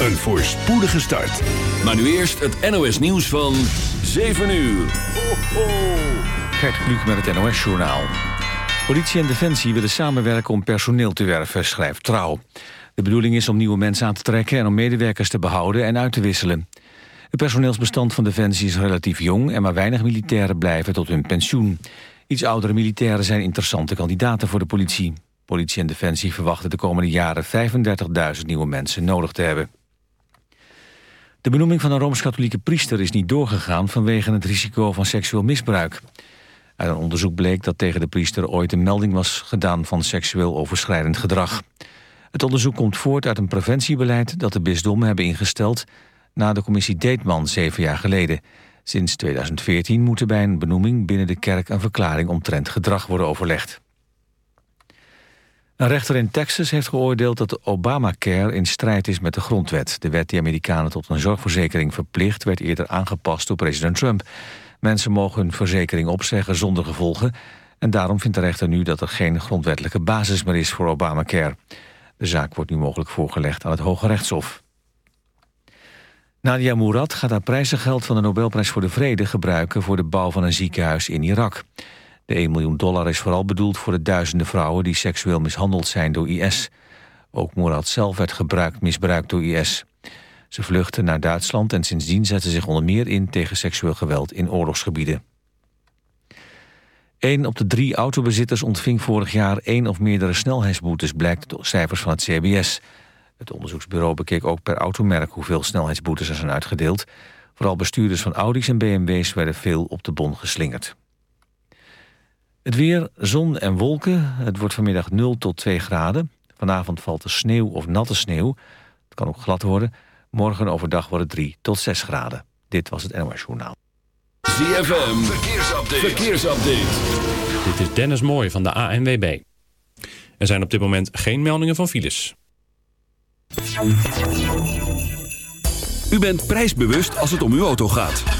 Een voorspoedige start. Maar nu eerst het NOS nieuws van 7 uur. Ho, ho. Gert met het NOS-journaal. Politie en Defensie willen samenwerken om personeel te werven, schrijft Trouw. De bedoeling is om nieuwe mensen aan te trekken... en om medewerkers te behouden en uit te wisselen. Het personeelsbestand van Defensie is relatief jong... en maar weinig militairen blijven tot hun pensioen. Iets oudere militairen zijn interessante kandidaten voor de politie. Politie en Defensie verwachten de komende jaren 35.000 nieuwe mensen nodig te hebben. De benoeming van een Rooms-Katholieke priester is niet doorgegaan vanwege het risico van seksueel misbruik. Uit een onderzoek bleek dat tegen de priester ooit een melding was gedaan van seksueel overschrijdend gedrag. Het onderzoek komt voort uit een preventiebeleid dat de bisdommen hebben ingesteld na de commissie Deetman zeven jaar geleden. Sinds 2014 moet er bij een benoeming binnen de kerk een verklaring omtrent gedrag worden overlegd. Een rechter in Texas heeft geoordeeld dat de Obamacare in strijd is met de grondwet. De wet die Amerikanen tot een zorgverzekering verplicht... werd eerder aangepast door president Trump. Mensen mogen hun verzekering opzeggen zonder gevolgen... en daarom vindt de rechter nu dat er geen grondwettelijke basis meer is voor Obamacare. De zaak wordt nu mogelijk voorgelegd aan het Hoge Rechtshof. Nadia Murad gaat haar prijzengeld van de Nobelprijs voor de Vrede gebruiken... voor de bouw van een ziekenhuis in Irak. De 1 miljoen dollar is vooral bedoeld voor de duizenden vrouwen... die seksueel mishandeld zijn door IS. Ook Murad zelf werd gebruikt, misbruikt door IS. Ze vluchtten naar Duitsland en sindsdien zetten zich onder meer in... tegen seksueel geweld in oorlogsgebieden. Een op de drie autobezitters ontving vorig jaar... één of meerdere snelheidsboetes, blijkt door cijfers van het CBS. Het onderzoeksbureau bekeek ook per automerk... hoeveel snelheidsboetes er zijn uitgedeeld. Vooral bestuurders van Audi's en BMW's werden veel op de bon geslingerd. Het weer, zon en wolken. Het wordt vanmiddag 0 tot 2 graden. Vanavond valt er sneeuw of natte sneeuw. Het kan ook glad worden. Morgen overdag wordt het 3 tot 6 graden. Dit was het NOS Journaal. ZFM, verkeersupdate. verkeersupdate. Dit is Dennis Mooij van de ANWB. Er zijn op dit moment geen meldingen van files. U bent prijsbewust als het om uw auto gaat.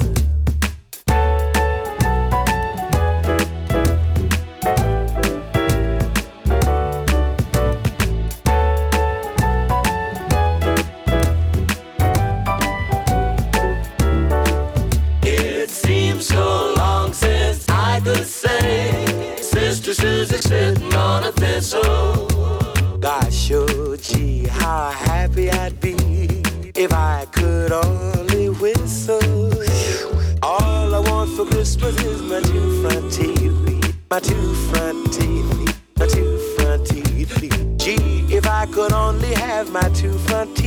so. Gosh, oh gee, how happy I'd be if I could only whistle. All I want for Christmas is my two front teeth, my two front teeth, my two front teeth. Gee, if I could only have my two front teeth.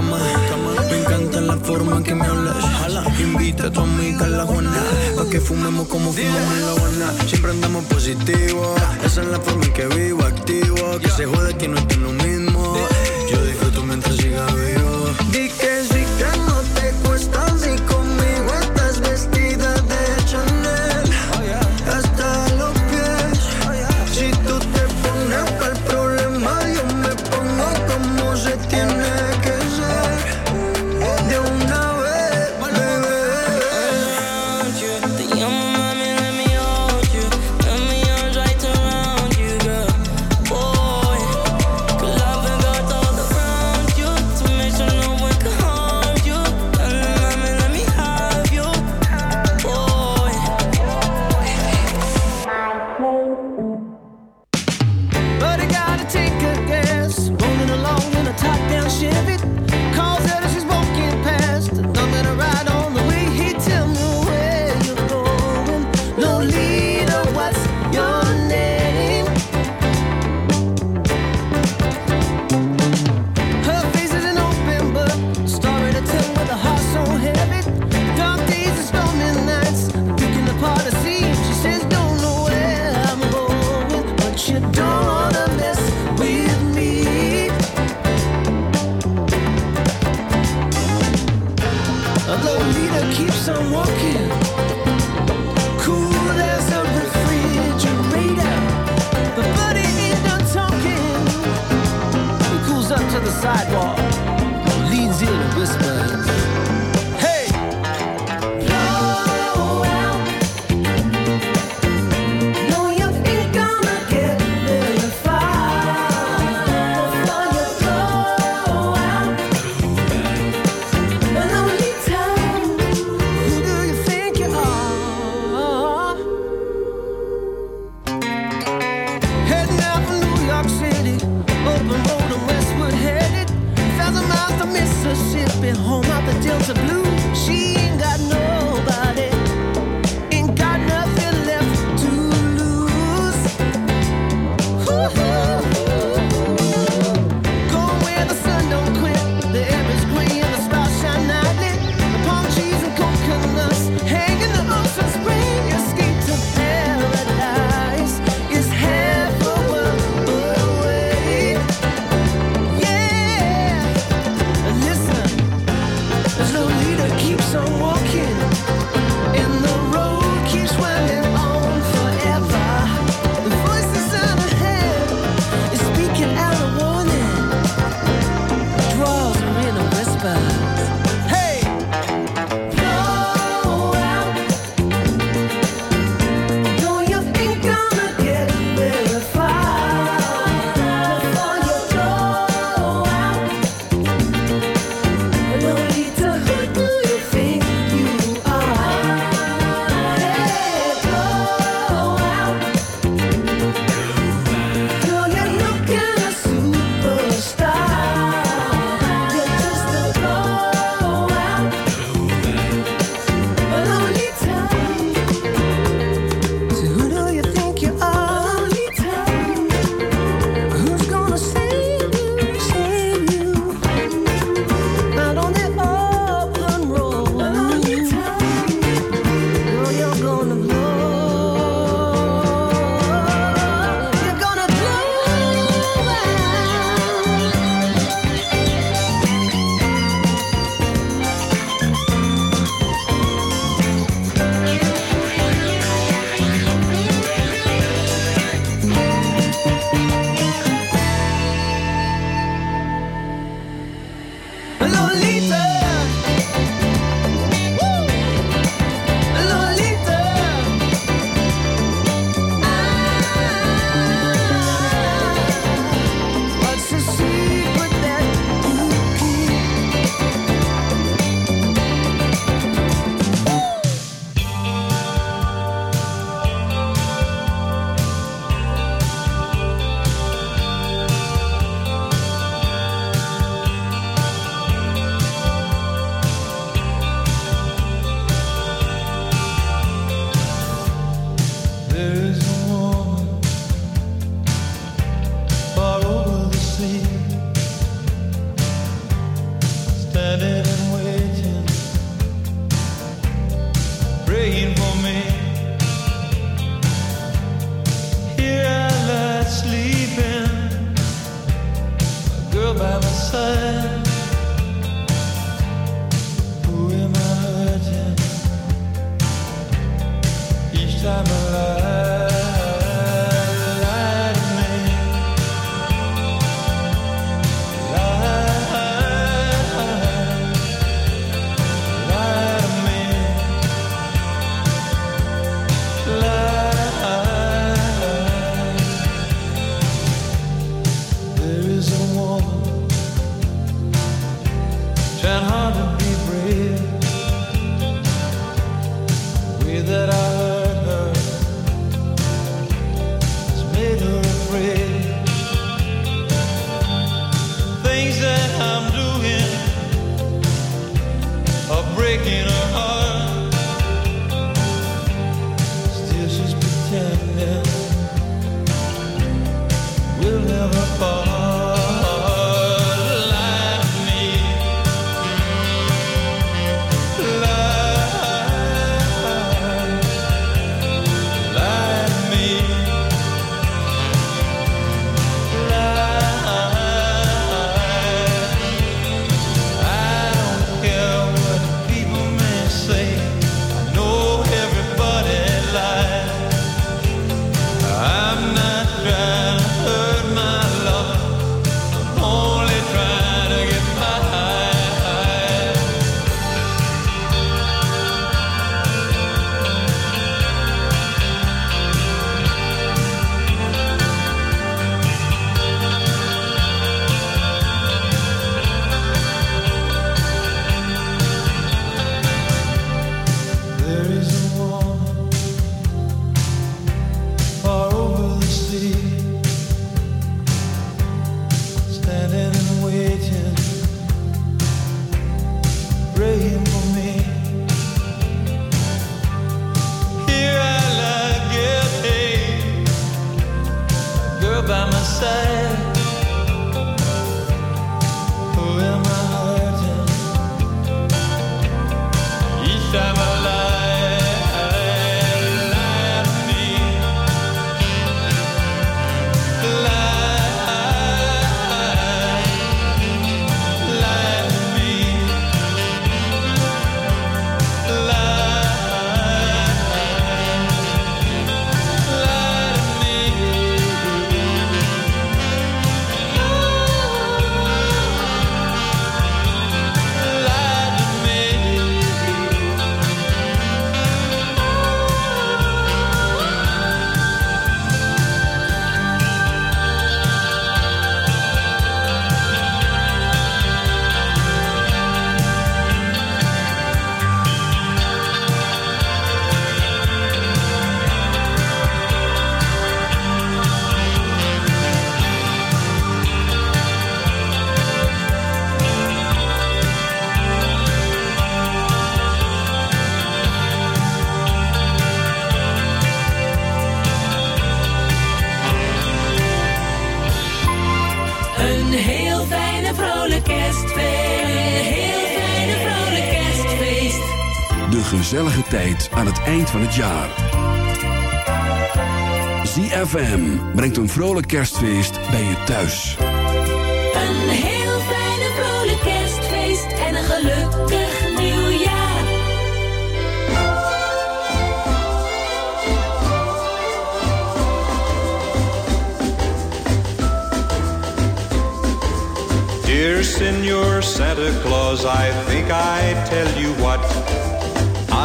Me encanta la forma en que me hablas. Ojalá invita a tu amiga a la Juana. Pa' que fumemos como fumamos en la Habana. Siempre andamos positivos. Esa es la forma en que vivo, activo. Que se jode que no estoy humilde aan het eind van het jaar. ZFM brengt een vrolijk kerstfeest bij je thuis. Een heel fijne vrolijk kerstfeest en een gelukkig nieuwjaar. Dear Senor Santa Claus, I think I tell you what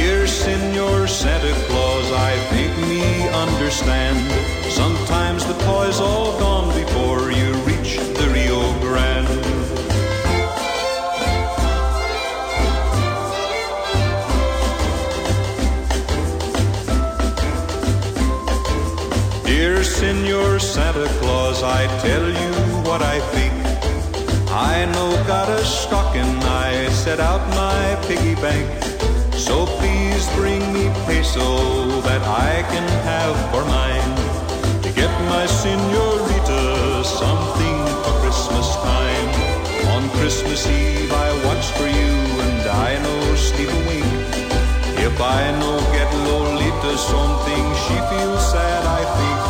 Dear Senor Santa Claus, I think me understand. Sometimes the toys all gone before you reach the Rio Grande. Dear Senor Santa Claus, I tell you what I think. I know got a stocking, I set out my piggy bank. So please bring me peso that I can have for mine. To get my senorita something for Christmas time. On Christmas Eve I watch for you and I know Steve wink. If I know get Lolita something, she feels sad, I think.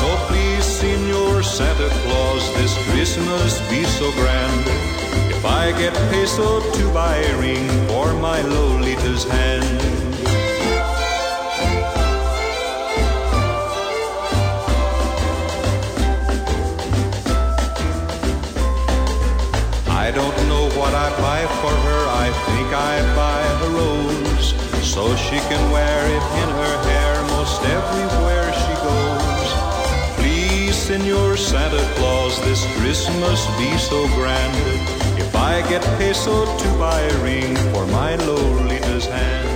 So please, Senor Santa Claus, this Christmas be so grand. If I get peso to buy a ring for my Lolita's hand. I don't know what I buy for her. I think I buy a rose so she can wear it in her hair most everywhere she goes. Please, Senor Santa Claus, this Christmas be so grand. I get peso to buy a ring for my Lolita's hand.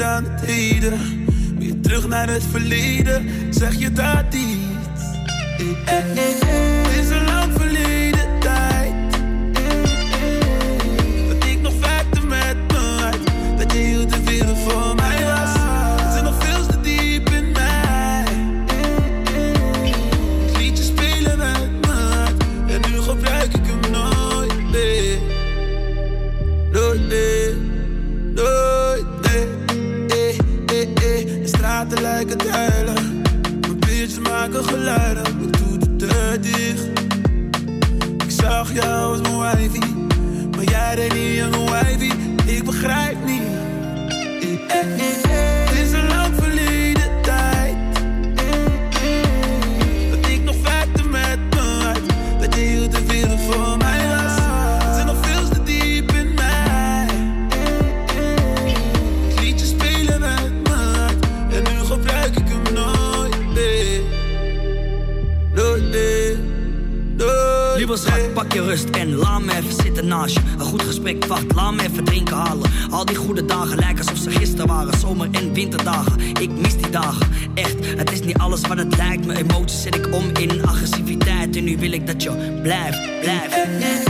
Dan het heden. Weer terug naar het verleden, zeg je daar iets? Hey, eh, eh, hey. Eh. Gesprek wacht, laat me even drinken halen. Al die goede dagen lijken alsof ze gisteren waren. Zomer- en winterdagen, ik mis die dagen. Echt, het is niet alles wat het lijkt. Mijn emoties zet ik om in agressiviteit. En nu wil ik dat je blijft, blijft.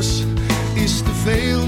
alles is te veel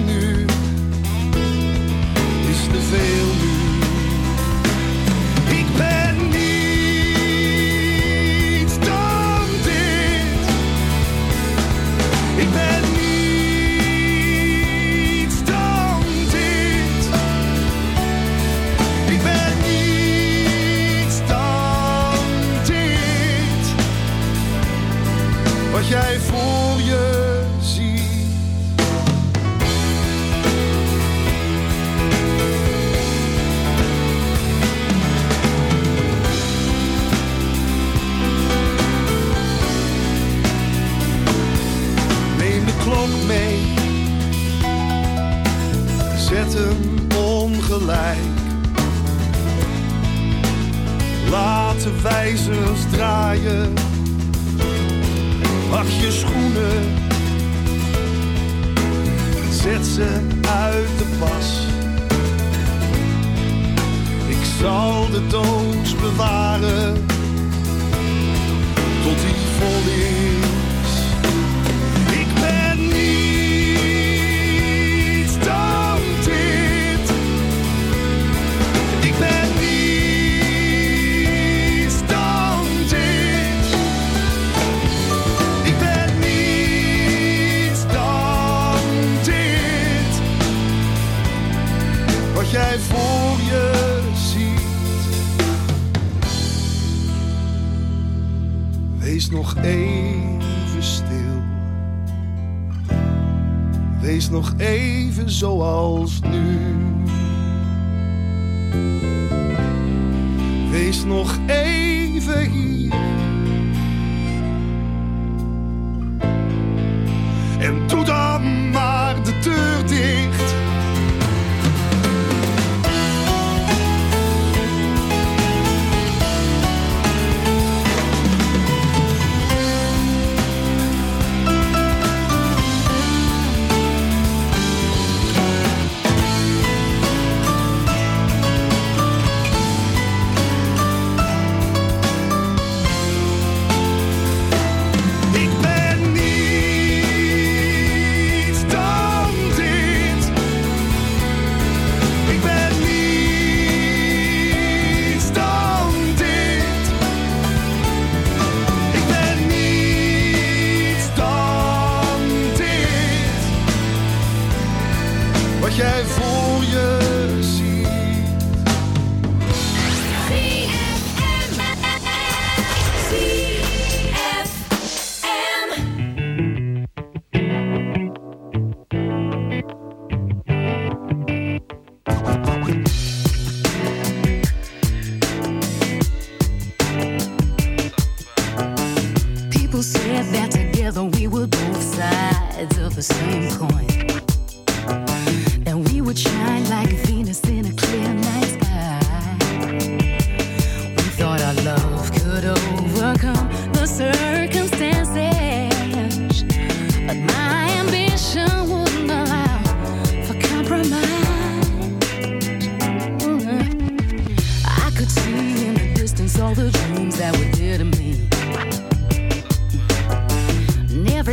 nog even hier.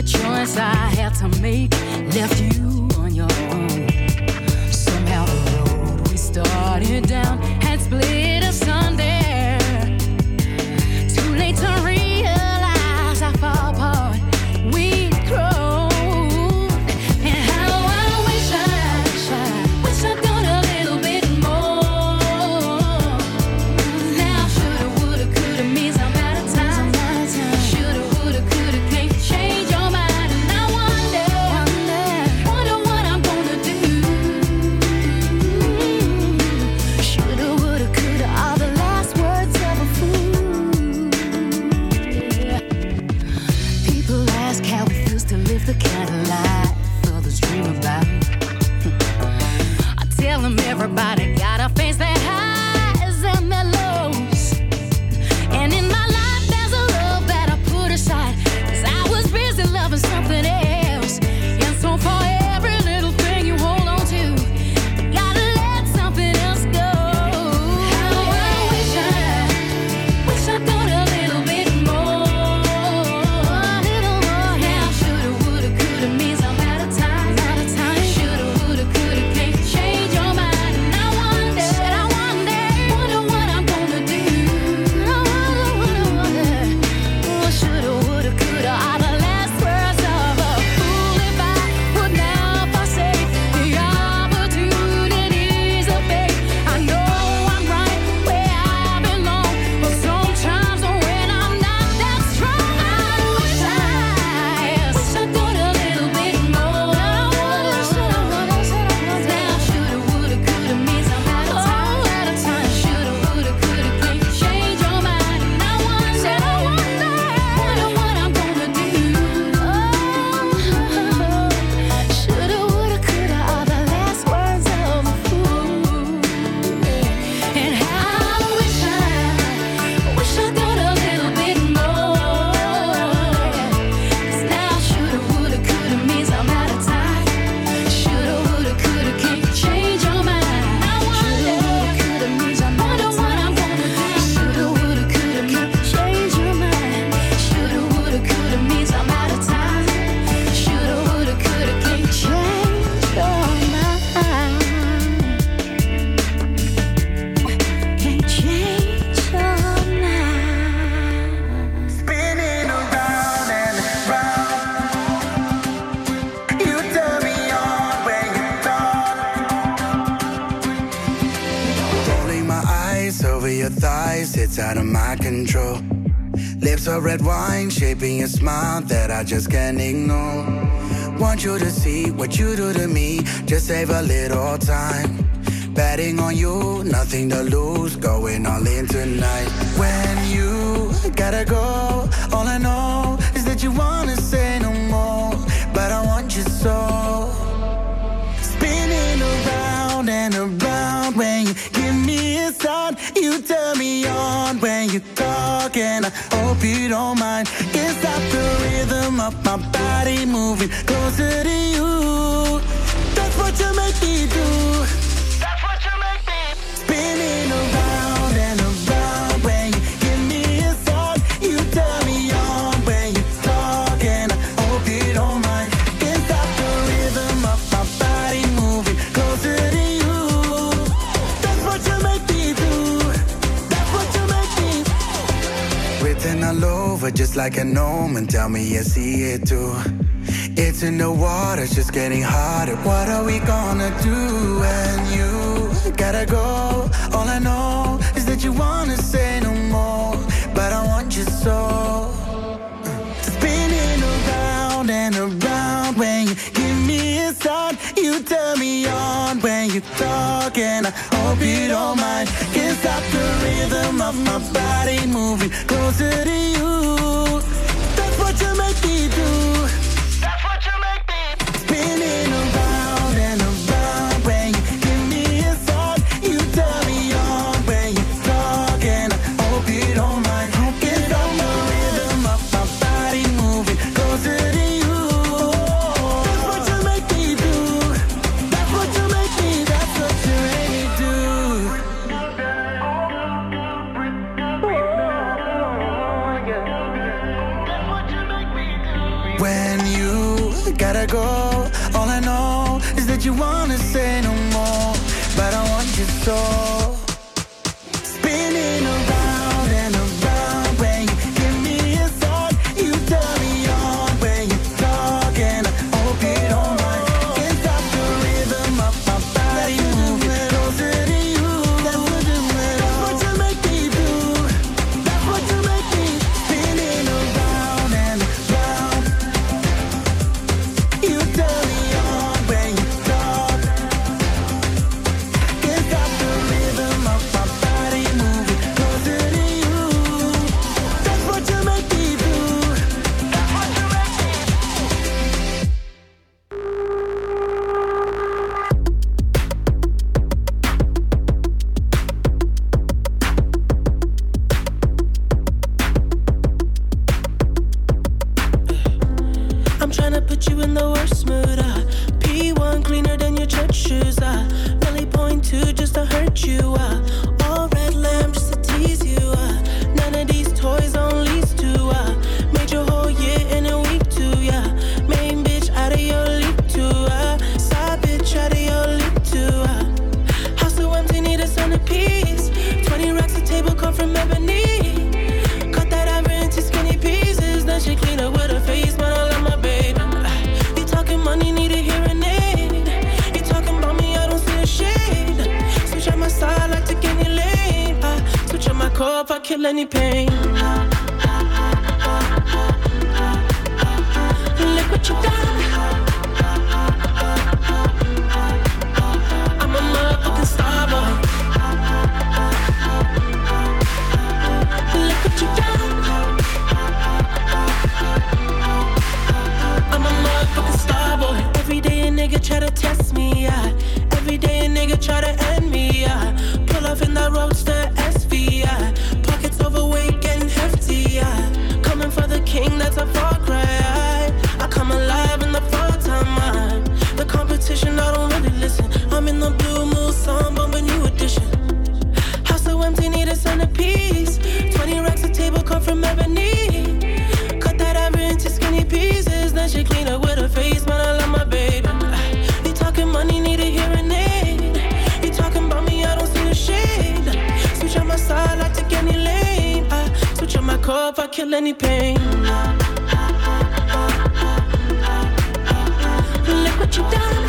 Choice I had to make left you on your own. Just ignore. Want you to see what you do to me, just save a little time. Betting on you, nothing to lose, going all in tonight. When you gotta go, all I know is that you wanna say no more, but I want you so. Spinning around and around when you give me a sign. You turn me on when you talk, and I hope you don't mind. Moving closer to you. That's what you make me do. That's what you make me. Spinning around and around when you give me a sign. You turn me on when you talk, and I hope you don't mind. Can't stop the rhythm of my body moving closer to you. That's what you make me do. That's what you make me. Written all over just like a gnome, and tell me you see it too. It's in the water, it's just getting hotter. What are we gonna do when you gotta go? All I know is that you wanna say no more, but I want you so. Spinning around and around when you give me a sign. You turn me on when you talk, and I hope you don't mind. Can't stop the rhythm of my body moving closer to you. any pain. Look what you done.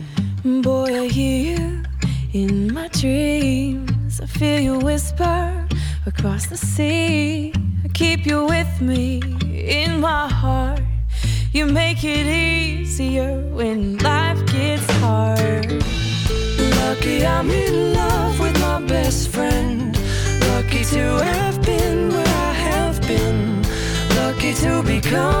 come